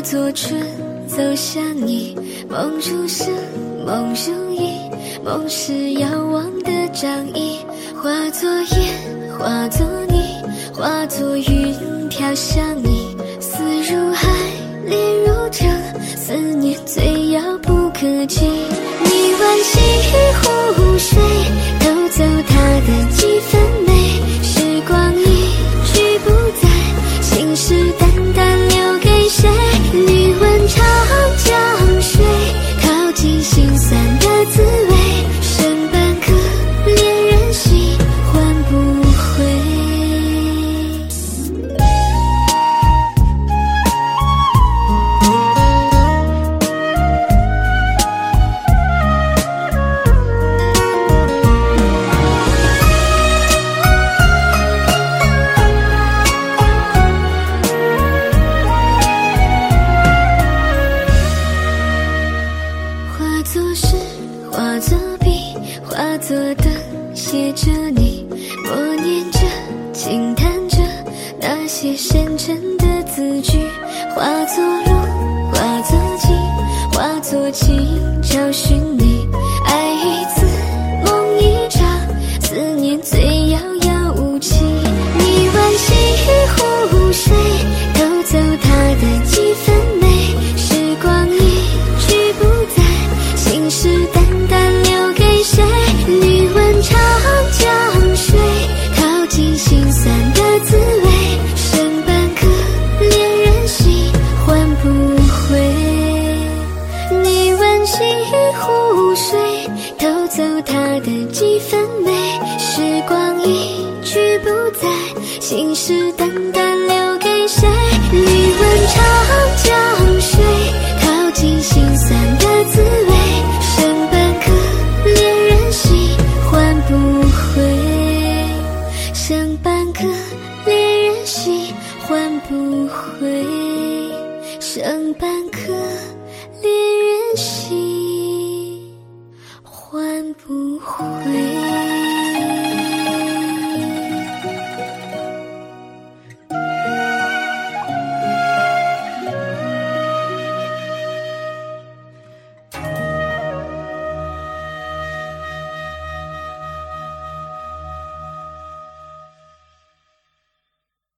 化作春走向你，梦如诗，梦如影，梦是遥望的掌印。化作烟，化作泥，化作云飘向你。思如海，恋如城，思念最遥不可及。作灯，写着你，默念着，轻叹着那些深沉的字句。化作路，化作景，化作情，找寻你。爱西湖水，偷走她的几分美。时光一去不再，心事淡淡留给谁？你问长江水，淘尽心酸的滋味。剩半颗恋人心，换不回。剩半颗恋人心，换不回。剩半颗恋人回。